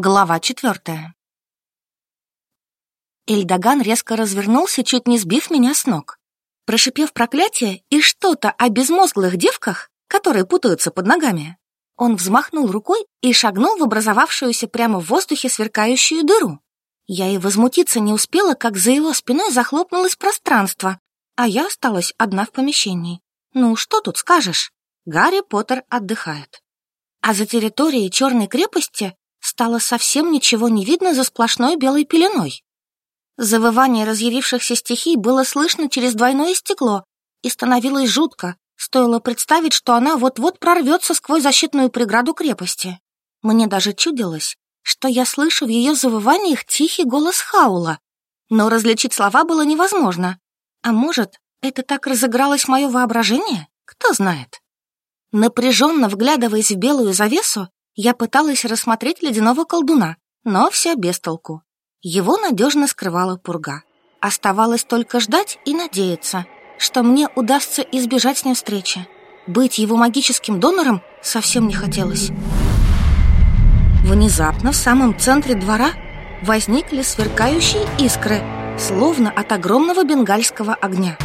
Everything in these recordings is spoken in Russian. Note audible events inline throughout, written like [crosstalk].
Глава четвертая. Эльдоган резко развернулся, чуть не сбив меня с ног. Прошипев проклятие и что-то о безмозглых девках, которые путаются под ногами, он взмахнул рукой и шагнул в образовавшуюся прямо в воздухе сверкающую дыру. Я и возмутиться не успела, как за его спиной захлопнулось пространство, а я осталась одна в помещении. Ну, что тут скажешь? Гарри Поттер отдыхает. А за территорией Черной крепости стало совсем ничего не видно за сплошной белой пеленой. Завывание разъярившихся стихий было слышно через двойное стекло, и становилось жутко, стоило представить, что она вот-вот прорвется сквозь защитную преграду крепости. Мне даже чудилось, что я слышу в ее завываниях тихий голос Хаула, но различить слова было невозможно. А может, это так разыгралось мое воображение? Кто знает. Напряженно вглядываясь в белую завесу, я пыталась рассмотреть ледяного колдуна, но все без толку. Его надежно скрывала пурга. Оставалось только ждать и надеяться, что мне удастся избежать с ним встречи. Быть его магическим донором совсем не хотелось. Внезапно в самом центре двора возникли сверкающие искры, словно от огромного бенгальского огня.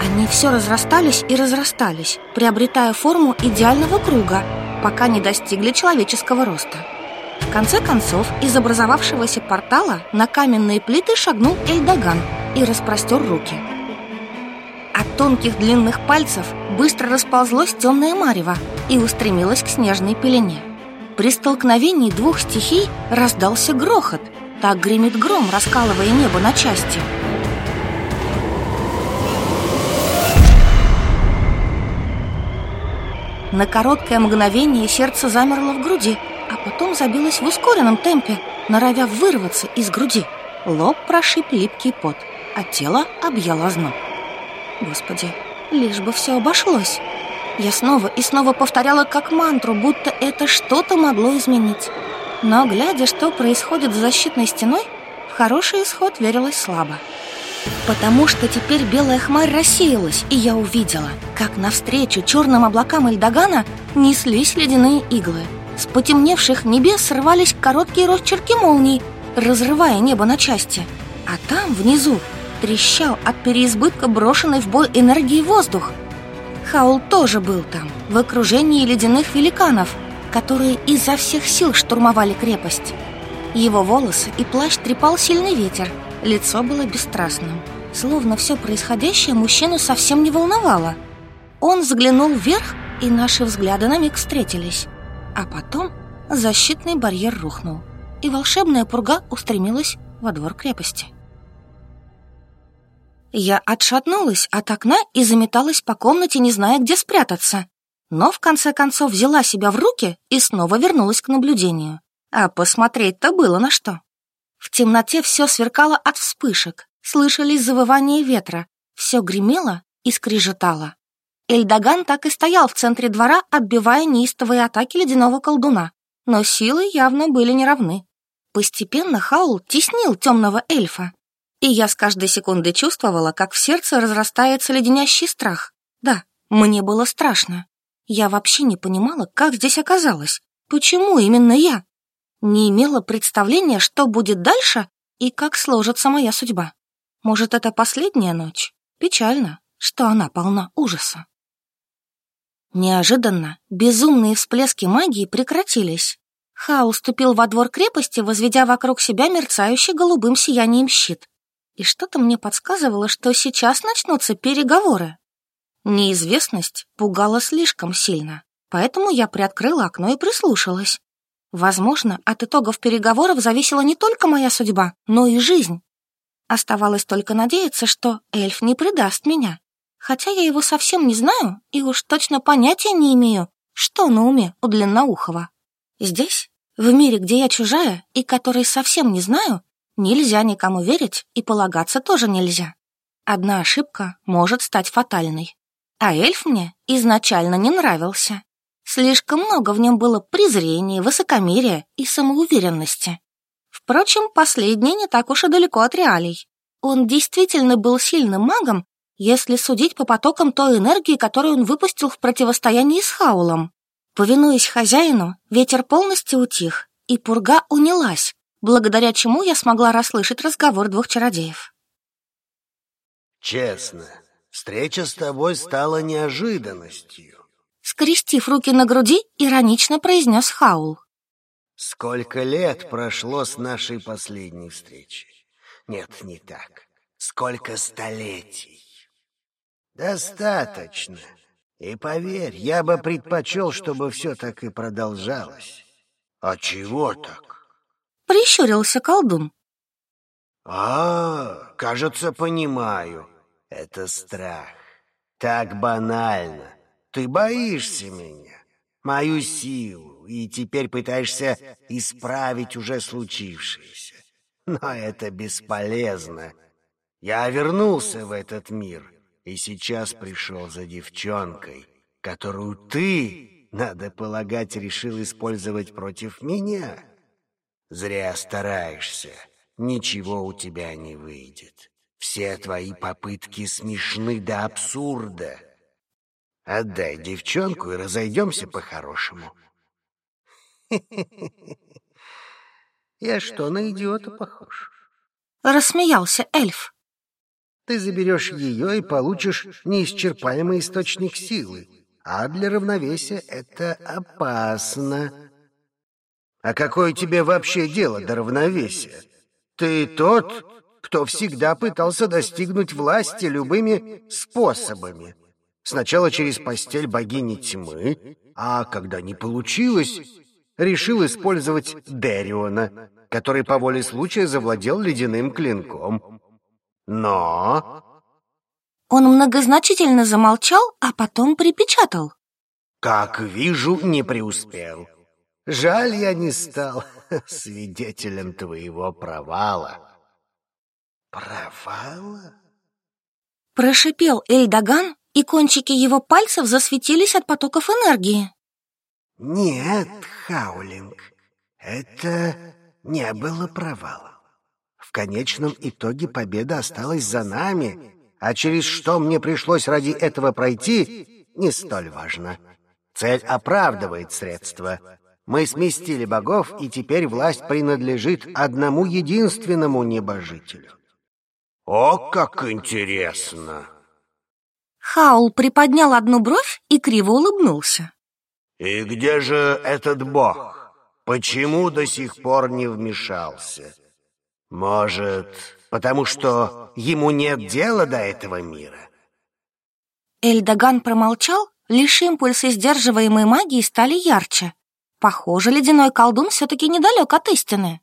Они все разрастались и разрастались, приобретая форму идеального круга, пока не достигли человеческого роста. В конце концов, из образовавшегося портала на каменные плиты шагнул Эльдоган и распростер руки. От тонких длинных пальцев быстро расползлось темное марево и устремилось к снежной пелене. При столкновении двух стихий раздался грохот. Так гремит гром, раскалывая небо на части. На короткое мгновение сердце замерло в груди, а потом забилось в ускоренном темпе, норовя вырваться из груди. Лоб прошиб липкий пот, а тело объяло зноб. Господи, лишь бы все обошлось. Я снова и снова повторяла как мантру, будто это что-то могло изменить. Но, глядя, что происходит за защитной стеной, в хороший исход верилось слабо. Потому что теперь белая хмарь рассеялась, и я увидела, как навстречу черным облакам Эльдогана неслись ледяные иглы. С потемневших небес срывались короткие росчерки молний, разрывая небо на части. А там, внизу, трещал от переизбытка брошенной в бой энергии воздух. Хаул тоже был там, в окружении ледяных великанов, которые изо всех сил штурмовали крепость. Его волосы и плащ трепал сильный ветер, лицо было бесстрастным. Словно все происходящее мужчину совсем не волновало. Он взглянул вверх, и наши взгляды на миг встретились. А потом защитный барьер рухнул, и волшебная пурга устремилась во двор крепости. Я отшатнулась от окна и заметалась по комнате, не зная, где спрятаться. Но в конце концов взяла себя в руки и снова вернулась к наблюдению. А посмотреть-то было на что. В темноте все сверкало от вспышек, слышались завывания ветра, все гремело и скрежетало. Эльдоган так и стоял в центре двора, отбивая неистовые атаки ледяного колдуна, но силы явно были неравны. Постепенно Хаул теснил темного эльфа, и я с каждой секундой чувствовала, как в сердце разрастается леденящий страх. Да, мне было страшно. Я вообще не понимала, как здесь оказалось. Почему именно я? Не имела представления, что будет дальше и как сложится моя судьба. Может, это последняя ночь? Печально, что она полна ужаса. Неожиданно безумные всплески магии прекратились. Хаул ступил во двор крепости, возведя вокруг себя мерцающий голубым сиянием щит. И что-то мне подсказывало, что сейчас начнутся переговоры. Неизвестность пугала слишком сильно, поэтому я приоткрыла окно и прислушалась. Возможно, от итогов переговоров зависела не только моя судьба, но и жизнь. Оставалось только надеяться, что эльф не предаст меня. Хотя я его совсем не знаю и уж точно понятия не имею, что на уме у Длинноухова. Здесь, в мире, где я чужая и который совсем не знаю, нельзя никому верить и полагаться тоже нельзя. Одна ошибка может стать фатальной. А эльф мне изначально не нравился. Слишком много в нем было презрения, высокомерия и самоуверенности. Впрочем, последнее не так уж и далеко от реалий. Он действительно был сильным магом, если судить по потокам той энергии, которую он выпустил в противостоянии с Хаулом. Повинуясь хозяину, ветер полностью утих, и пурга унялась, благодаря чему я смогла расслышать разговор двух чародеев. Честно, встреча с тобой стала неожиданностью. Скрестив руки на груди, иронично произнес Хаул. Сколько лет прошло с нашей последней встречи? Нет, не так. Сколько столетий? Достаточно. И поверь, я бы предпочел, чтобы все так и продолжалось. А чего так? Прищурился колдун. А, кажется, понимаю. Это страх. Так банально. Ты боишься меня, мою силу, и теперь пытаешься исправить уже случившееся. Но это бесполезно. Я вернулся в этот мир, и сейчас пришел за девчонкой, которую ты, надо полагать, решил использовать против меня. Зря стараешься, ничего у тебя не выйдет. Все твои попытки смешны до абсурда. Отдай девчонку и разойдемся по-хорошему. Я что, на идиота похож? Рассмеялся эльф. Ты заберешь ее и получишь неисчерпаемый источник силы. А для равновесия это опасно. А какое тебе вообще дело до равновесия? Ты тот, кто всегда пытался достигнуть власти любыми способами. Сначала через постель богини тьмы, а когда не получилось, решил использовать Дериона, который по воле случая завладел ледяным клинком. Но... Он многозначительно замолчал, а потом припечатал. Как вижу, не преуспел. Жаль, я не стал [laughs] свидетелем твоего провала. Провала? Прошипел Эльдаган, и кончики его пальцев засветились от потоков энергии. Нет, Хаулинг, это не было провалом. В конечном итоге победа осталась за нами, а через что мне пришлось ради этого пройти, не столь важно. Цель оправдывает средства. Мы сместили богов, и теперь власть принадлежит одному единственному небожителю. О, как интересно! Хаул приподнял одну бровь и криво улыбнулся. И где же этот бог? Почему до сих пор не вмешался? Может, потому что ему нет дела до этого мира? Эльдаган промолчал, лишь импульсы сдерживаемой магии стали ярче. Похоже, ледяной колдун все-таки недалек от истины.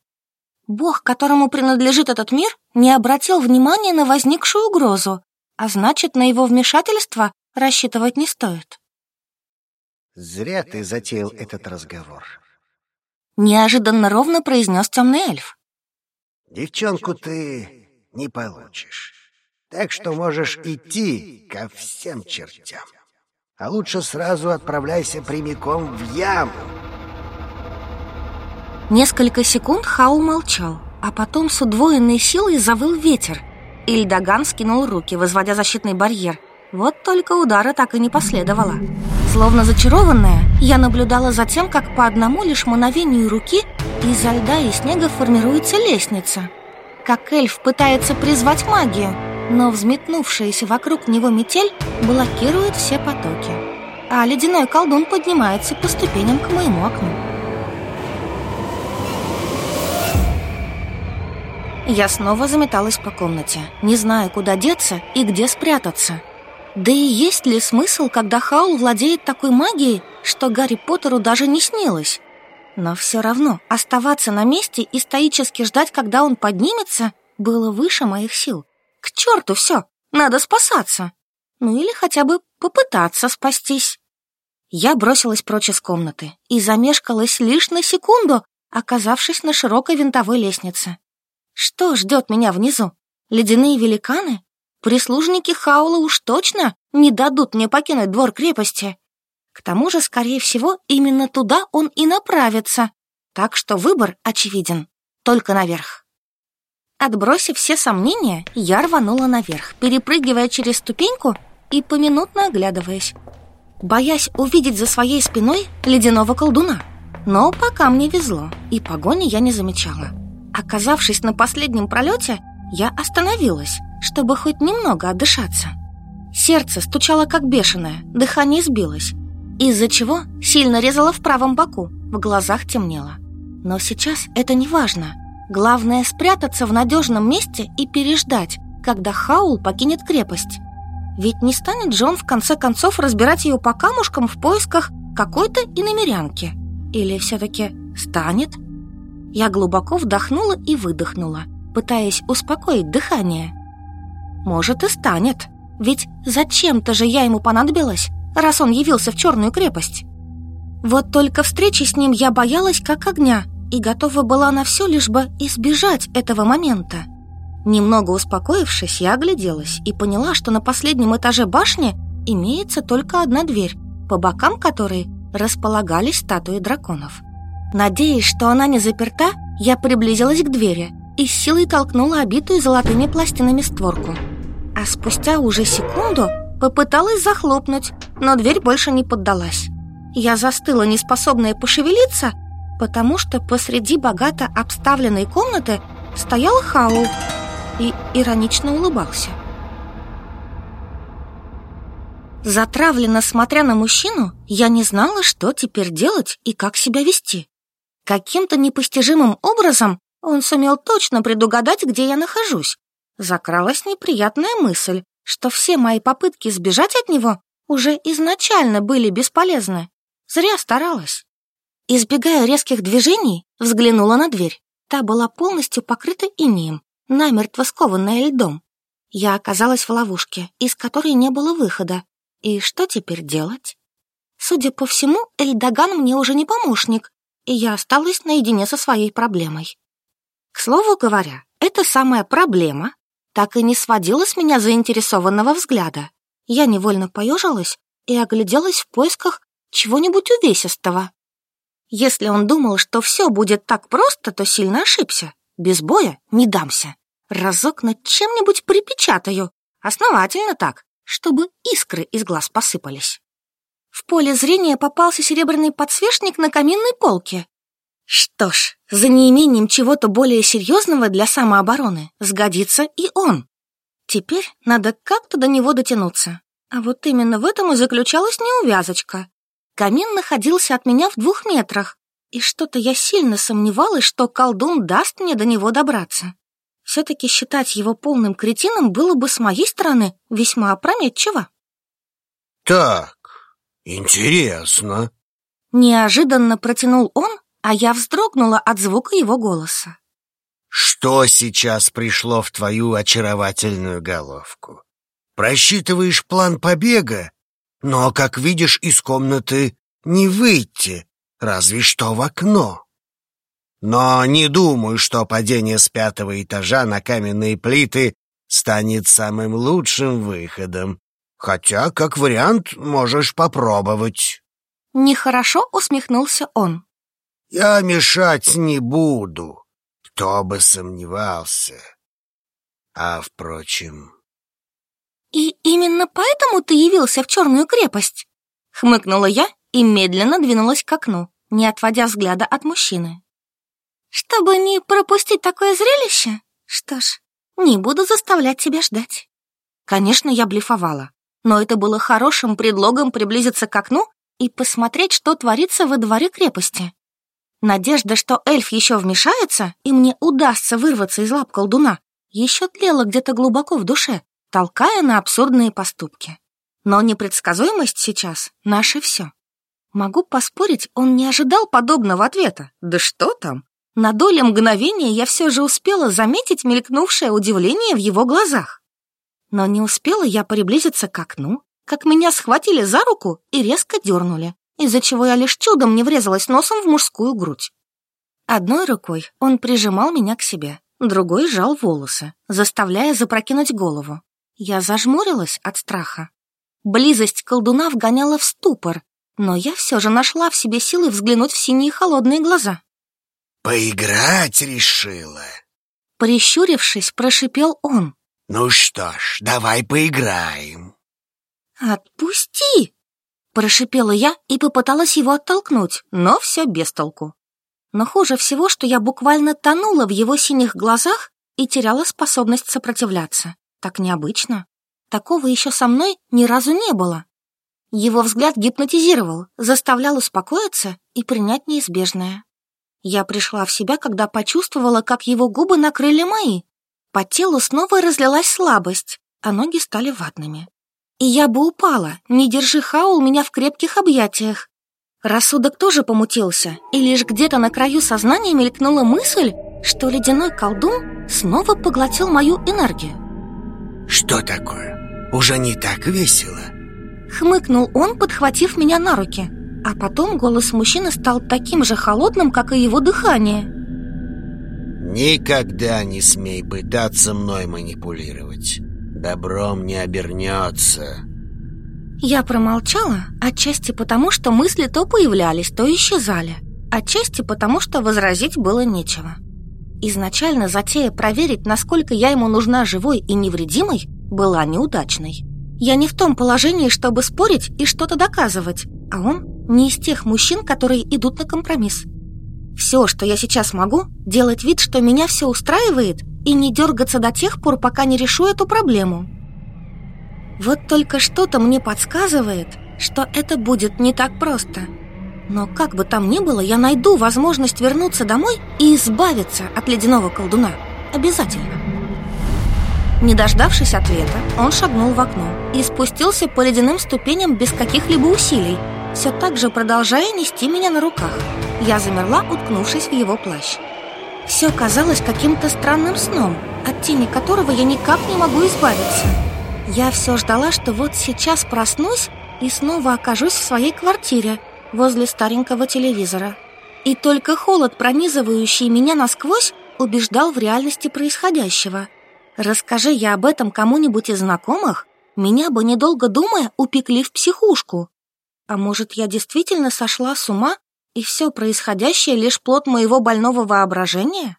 Бог, которому принадлежит этот мир, не обратил внимания на возникшую угрозу, а значит, на его вмешательство рассчитывать не стоит. Зря ты затеял этот разговор. Неожиданно ровно произнес темный эльф. Девчонку ты не получишь. Так что можешь идти ко всем чертям. А лучше сразу отправляйся прямиком в яму. Несколько секунд Хау молчал, а потом с удвоенной силой завыл ветер. Ильдаган скинул руки, возводя защитный барьер. Вот только удара так и не последовало. Словно зачарованная, я наблюдала за тем, как по одному лишь мановению руки изо льда и снега формируется лестница. Как эльф пытается призвать магию, но взметнувшаяся вокруг него метель блокирует все потоки. А ледяной колдун поднимается по ступеням к моему окну. Я снова заметалась по комнате, не зная, куда деться и где спрятаться. Да и есть ли смысл, когда Хаул владеет такой магией, что Гарри Поттеру даже не снилось? Но все равно оставаться на месте и стоически ждать, когда он поднимется, было выше моих сил. К черту все, надо спасаться. Ну или хотя бы попытаться спастись. Я бросилась прочь из комнаты и замешкалась лишь на секунду, оказавшись на широкой винтовой лестнице. Что ждет меня внизу? Ледяные великаны? Прислужники Хаула уж точно не дадут мне покинуть двор крепости. К тому же, скорее всего, именно туда он и направится. Так что выбор очевиден. Только наверх. Отбросив все сомнения, я рванула наверх, перепрыгивая через ступеньку и поминутно оглядываясь, боясь увидеть за своей спиной ледяного колдуна. Но пока мне везло, и погони я не замечала. Оказавшись на последнем пролете, я остановилась, чтобы хоть немного отдышаться. Сердце стучало как бешеное, дыхание сбилось, из-за чего сильно резало в правом боку, в глазах темнело. Но сейчас это не важно. Главное спрятаться в надежном месте и переждать, когда Хаул покинет крепость. Ведь не станет же он в конце концов разбирать ее по камушкам в поисках какой-то иномерянки. Или все-таки станет? Я глубоко вдохнула и выдохнула, пытаясь успокоить дыхание. Может и станет, ведь зачем-то же я ему понадобилась, раз он явился в Черную крепость. Вот только встречи с ним я боялась как огня и готова была на все, лишь бы избежать этого момента. Немного успокоившись, я огляделась и поняла, что на последнем этаже башни имеется только одна дверь, по бокам которой располагались статуи драконов. Надеясь, что она не заперта, я приблизилась к двери и с силой толкнула обитую золотыми пластинами створку. А спустя уже секунду попыталась захлопнуть, но дверь больше не поддалась. Я застыла, неспособная пошевелиться, потому что посреди богато обставленной комнаты стоял Хаул и иронично улыбался. Затравленно смотря на мужчину, я не знала, что теперь делать и как себя вести. Каким-то непостижимым образом он сумел точно предугадать, где я нахожусь. Закралась неприятная мысль, что все мои попытки сбежать от него уже изначально были бесполезны. Зря старалась. Избегая резких движений, взглянула на дверь. Та была полностью покрыта инеем, намертво скованная льдом. Я оказалась в ловушке, из которой не было выхода. И что теперь делать? Судя по всему, Эльдоган мне уже не помощник, и я осталась наедине со своей проблемой. К слову говоря, эта самая проблема так и не сводила с меня заинтересованного взгляда. Я невольно поежилась и огляделась в поисках чего-нибудь увесистого. Если он думал, что все будет так просто, то сильно ошибся. Без боя не дамся. Разок над чем-нибудь припечатаю. Основательно так, чтобы искры из глаз посыпались. В поле зрения попался серебряный подсвечник на каминной полке. Что ж, за неимением чего-то более серьезного для самообороны сгодится и он. Теперь надо как-то до него дотянуться. А вот именно в этом и заключалась неувязочка. Камин находился от меня в двух метрах, и что-то я сильно сомневалась, что колдун даст мне до него добраться. Все-таки считать его полным кретином было бы с моей стороны весьма опрометчиво. «Так, интересно», — неожиданно протянул он, а я вздрогнула от звука его голоса. «Что сейчас пришло в твою очаровательную головку? Просчитываешь план побега, но, как видишь, из комнаты не выйти, разве что в окно. Но не думаю, что падение с пятого этажа на каменные плиты станет самым лучшим выходом. Хотя, как вариант, можешь попробовать. Нехорошо усмехнулся он. Я мешать не буду, кто бы сомневался. А, впрочем... И именно поэтому ты явился в черную крепость? Хмыкнула я и медленно двинулась к окну, не отводя взгляда от мужчины. Чтобы не пропустить такое зрелище? Что ж, не буду заставлять тебя ждать. Конечно, я блефовала, но это было хорошим предлогом приблизиться к окну и посмотреть, что творится во дворе крепости. Надежда, что эльф еще вмешается, и мне удастся вырваться из лап колдуна, еще тлела где-то глубоко в душе, толкая на абсурдные поступки. Но непредсказуемость сейчас — наше все. Могу поспорить, он не ожидал подобного ответа. Да что там? На доли мгновения я все же успела заметить мелькнувшее удивление в его глазах. Но не успела я приблизиться к окну, как меня схватили за руку и резко дернули, из-за чего я лишь чудом не врезалась носом в мужскую грудь. Одной рукой он прижимал меня к себе, другой сжал волосы, заставляя запрокинуть голову. Я зажмурилась от страха. Близость колдуна вгоняла в ступор, но я все же нашла в себе силы взглянуть в синие холодные глаза. «Поиграть решила?» Прищурившись, прошипел он. «Ну что ж, давай поиграем». «Отпусти!» Прошипела я и попыталась его оттолкнуть, но все без толку. Но хуже всего, что я буквально тонула в его синих глазах и теряла способность сопротивляться. Так необычно. Такого еще со мной ни разу не было. Его взгляд гипнотизировал, заставлял успокоиться и принять неизбежное. Я пришла в себя, когда почувствовала, как его губы накрыли мои. По телу снова разлилась слабость, а ноги стали ватными. И я бы упала, не держи Хаул меня в крепких объятиях. Рассудок тоже помутился, и лишь где-то на краю сознания мелькнула мысль, что ледяной колдун снова поглотил мою энергию. «Что такое? Уже не так весело?» Хмыкнул он, подхватив меня на руки, а потом голос мужчины стал таким же холодным, как и его дыхание. «Никогда не смей пытаться мной манипулировать. Добром не обернется». Я промолчала, отчасти потому, что мысли то появлялись, то исчезали, отчасти потому, что возразить было нечего. Изначально затея проверить, насколько я ему нужна живой и невредимой, была неудачной. Я не в том положении, чтобы спорить и что-то доказывать, а он не из тех мужчин, которые идут на компромисс. Все, что я сейчас могу, делать вид, что меня все устраивает, и не дергаться до тех пор, пока не решу эту проблему. Вот только что-то мне подсказывает, что это будет не так просто – но как бы там ни было, я найду возможность вернуться домой и избавиться от ледяного колдуна. Обязательно. Не дождавшись ответа, он шагнул в окно и спустился по ледяным ступеням без каких-либо усилий, все так же продолжая нести меня на руках. Я замерла, уткнувшись в его плащ. Все казалось каким-то странным сном, от тени которого я никак не могу избавиться. Я все ждала, что вот сейчас проснусь и снова окажусь в своей квартире, возле старенького телевизора. И только холод, пронизывающий меня насквозь, убеждал в реальности происходящего. Расскажи я об этом кому-нибудь из знакомых, меня бы, недолго думая, упекли в психушку. А может, я действительно сошла с ума, и все происходящее лишь плод моего больного воображения?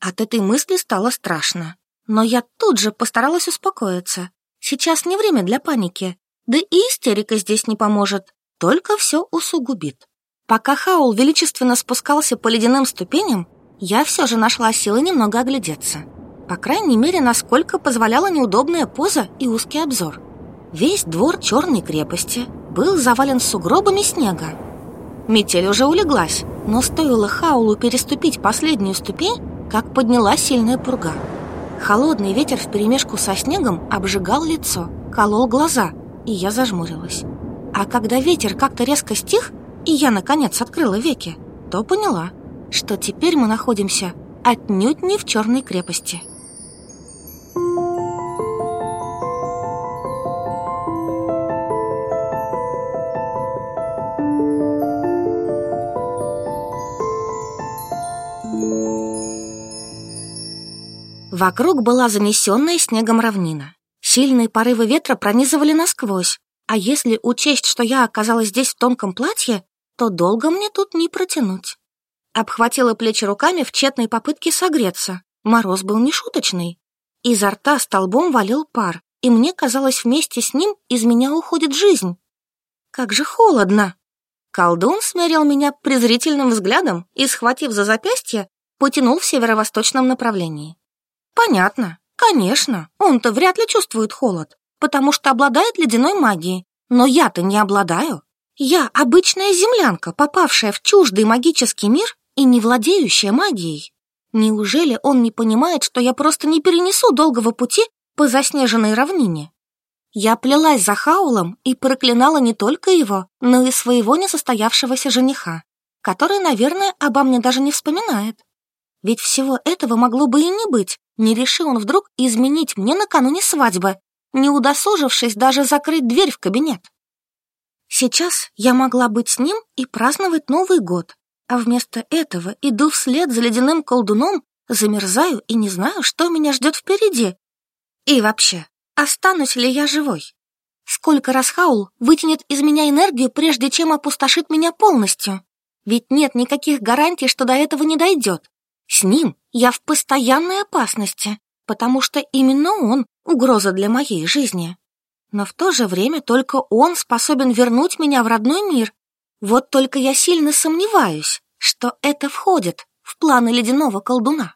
От этой мысли стало страшно. Но я тут же постаралась успокоиться. Сейчас не время для паники, да и истерика здесь не поможет только все усугубит. Пока Хаул величественно спускался по ледяным ступеням, я все же нашла силы немного оглядеться. По крайней мере, насколько позволяла неудобная поза и узкий обзор. Весь двор черной крепости был завален сугробами снега. Метель уже улеглась, но стоило Хаулу переступить последнюю ступень, как поднялась сильная пурга. Холодный ветер вперемешку со снегом обжигал лицо, колол глаза, и я зажмурилась. А когда ветер как-то резко стих, и я, наконец, открыла веки, то поняла, что теперь мы находимся отнюдь не в черной крепости. Вокруг была занесенная снегом равнина. Сильные порывы ветра пронизывали насквозь, а если учесть, что я оказалась здесь в тонком платье, то долго мне тут не протянуть. Обхватила плечи руками в тщетной попытке согреться. Мороз был нешуточный. Изо рта столбом валил пар, и мне казалось, вместе с ним из меня уходит жизнь. Как же холодно! Колдун смерил меня презрительным взглядом и, схватив за запястье, потянул в северо-восточном направлении. Понятно, конечно, он-то вряд ли чувствует холод потому что обладает ледяной магией. Но я-то не обладаю. Я обычная землянка, попавшая в чуждый магический мир и не владеющая магией. Неужели он не понимает, что я просто не перенесу долгого пути по заснеженной равнине? Я плелась за Хаулом и проклинала не только его, но и своего несостоявшегося жениха, который, наверное, обо мне даже не вспоминает. Ведь всего этого могло бы и не быть, не решил он вдруг изменить мне накануне свадьбы не удосужившись даже закрыть дверь в кабинет. Сейчас я могла быть с ним и праздновать Новый год, а вместо этого иду вслед за ледяным колдуном, замерзаю и не знаю, что меня ждет впереди. И вообще, останусь ли я живой? Сколько раз Хаул вытянет из меня энергию, прежде чем опустошит меня полностью? Ведь нет никаких гарантий, что до этого не дойдет. С ним я в постоянной опасности, потому что именно он угроза для моей жизни. Но в то же время только он способен вернуть меня в родной мир. Вот только я сильно сомневаюсь, что это входит в планы ледяного колдуна.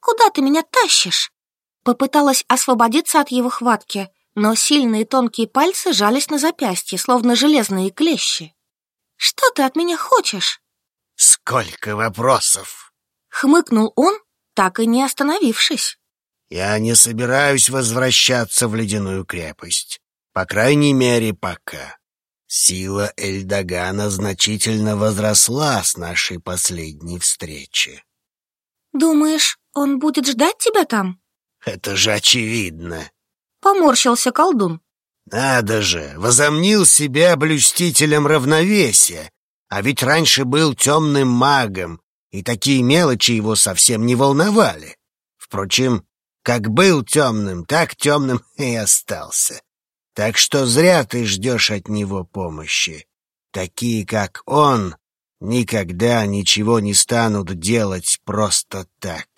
«Куда ты меня тащишь?» Попыталась освободиться от его хватки, но сильные тонкие пальцы жались на запястье, словно железные клещи. «Что ты от меня хочешь?» «Сколько вопросов!» Хмыкнул он, так и не остановившись. «Я не собираюсь возвращаться в ледяную крепость. По крайней мере, пока. Сила Эльдогана значительно возросла с нашей последней встречи». «Думаешь, он будет ждать тебя там?» «Это же очевидно!» Поморщился колдун. «Надо же, возомнил себя блюстителем равновесия, а ведь раньше был темным магом, и такие мелочи его совсем не волновали. Впрочем, как был темным, так темным [laughs] и остался. Так что зря ты ждешь от него помощи. Такие, как он, никогда ничего не станут делать просто так.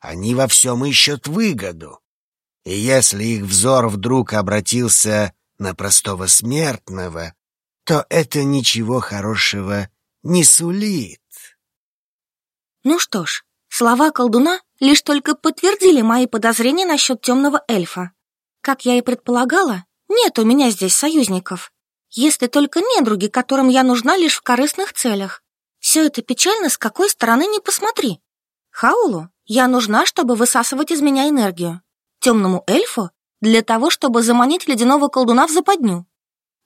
Они во всем ищут выгоду. И если их взор вдруг обратился на простого смертного, то это ничего хорошего не сулит. Ну что ж, слова колдуна лишь только подтвердили мои подозрения насчет темного эльфа. Как я и предполагала, нет у меня здесь союзников. Если только недруги, которым я нужна лишь в корыстных целях. Все это печально, с какой стороны не посмотри. Хаулу я нужна, чтобы высасывать из меня энергию. Темному эльфу для того, чтобы заманить ледяного колдуна в западню.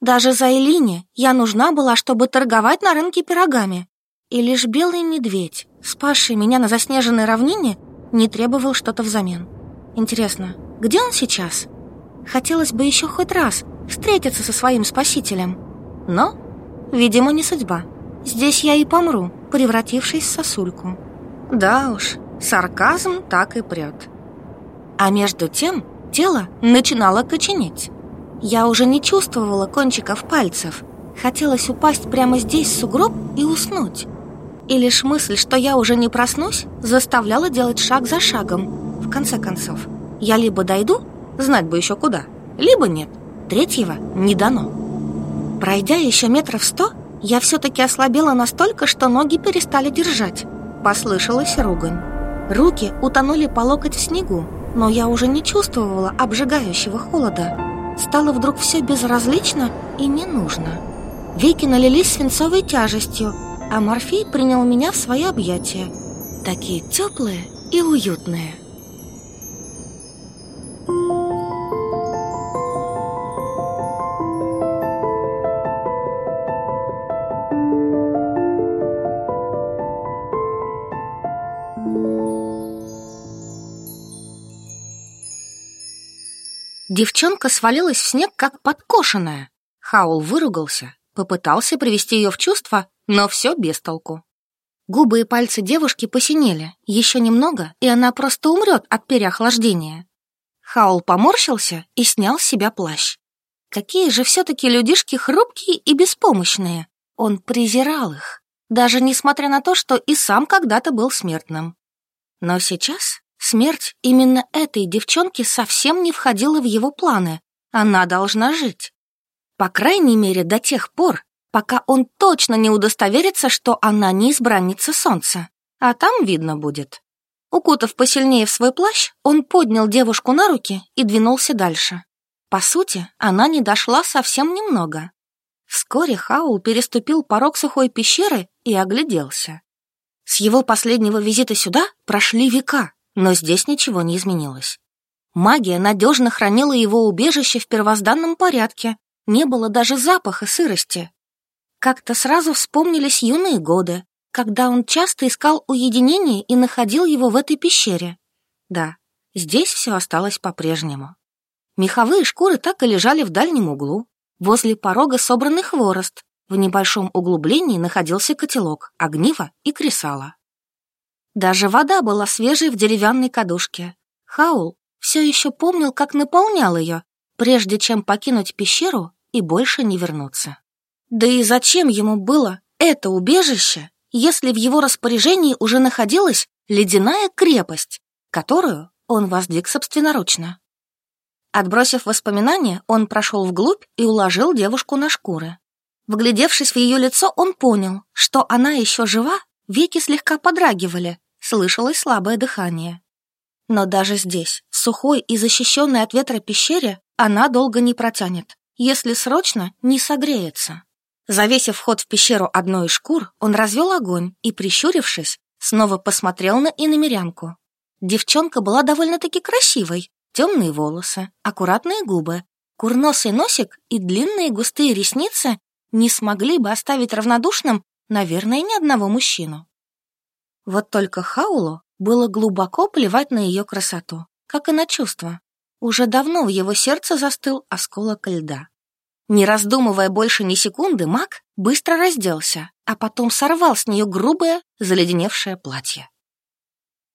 Даже за Элине я нужна была, чтобы торговать на рынке пирогами. И лишь белый медведь, спасший меня на заснеженной равнине, не требовал что-то взамен. Интересно, где он сейчас? Хотелось бы еще хоть раз встретиться со своим спасителем. Но, видимо, не судьба. Здесь я и помру, превратившись в сосульку. Да уж, Сарказм так и прет. А между тем тело начинало коченеть. Я уже не чувствовала кончиков пальцев. Хотелось упасть прямо здесь в сугроб и уснуть. И лишь мысль, что я уже не проснусь, заставляла делать шаг за шагом. В конце концов, я либо дойду, знать бы еще куда, либо нет. Третьего не дано. Пройдя еще метров сто, я все-таки ослабела настолько, что ноги перестали держать. Послышалась ругань. Руки утонули по локоть в снегу, но я уже не чувствовала обжигающего холода. Стало вдруг все безразлично и не нужно. Веки налились свинцовой тяжестью, а Морфей принял меня в свои объятия. Такие теплые и уютные. Девчонка свалилась в снег, как подкошенная. Хаул выругался, попытался привести ее в чувство, но все без толку. Губы и пальцы девушки посинели. Еще немного, и она просто умрет от переохлаждения. Хаул поморщился и снял с себя плащ. Какие же все-таки людишки хрупкие и беспомощные. Он презирал их, даже несмотря на то, что и сам когда-то был смертным. Но сейчас Смерть именно этой девчонки совсем не входила в его планы. Она должна жить. По крайней мере, до тех пор, пока он точно не удостоверится, что она не избранница солнца. А там видно будет. Укутав посильнее в свой плащ, он поднял девушку на руки и двинулся дальше. По сути, она не дошла совсем немного. Вскоре Хаул переступил порог сухой пещеры и огляделся. С его последнего визита сюда прошли века. Но здесь ничего не изменилось. Магия надежно хранила его убежище в первозданном порядке, не было даже запаха сырости. Как-то сразу вспомнились юные годы, когда он часто искал уединение и находил его в этой пещере. Да, здесь все осталось по-прежнему. Меховые шкуры так и лежали в дальнем углу. Возле порога собранный хворост. В небольшом углублении находился котелок, огниво и кресало. Даже вода была свежей в деревянной кадушке. Хаул все еще помнил, как наполнял ее, прежде чем покинуть пещеру и больше не вернуться. Да и зачем ему было это убежище, если в его распоряжении уже находилась ледяная крепость, которую он воздвиг собственноручно? Отбросив воспоминания, он прошел вглубь и уложил девушку на шкуры. Вглядевшись в ее лицо, он понял, что она еще жива, веки слегка подрагивали, слышалось слабое дыхание. Но даже здесь, в сухой и защищенной от ветра пещере, она долго не протянет, если срочно не согреется. Завесив вход в пещеру одной из шкур, он развел огонь и, прищурившись, снова посмотрел на иномерянку. Девчонка была довольно-таки красивой. Темные волосы, аккуратные губы, курносый носик и длинные густые ресницы не смогли бы оставить равнодушным, наверное, ни одного мужчину. Вот только Хаулу было глубоко плевать на ее красоту, как и на чувства. Уже давно в его сердце застыл осколок льда. Не раздумывая больше ни секунды, маг быстро разделся, а потом сорвал с нее грубое, заледеневшее платье.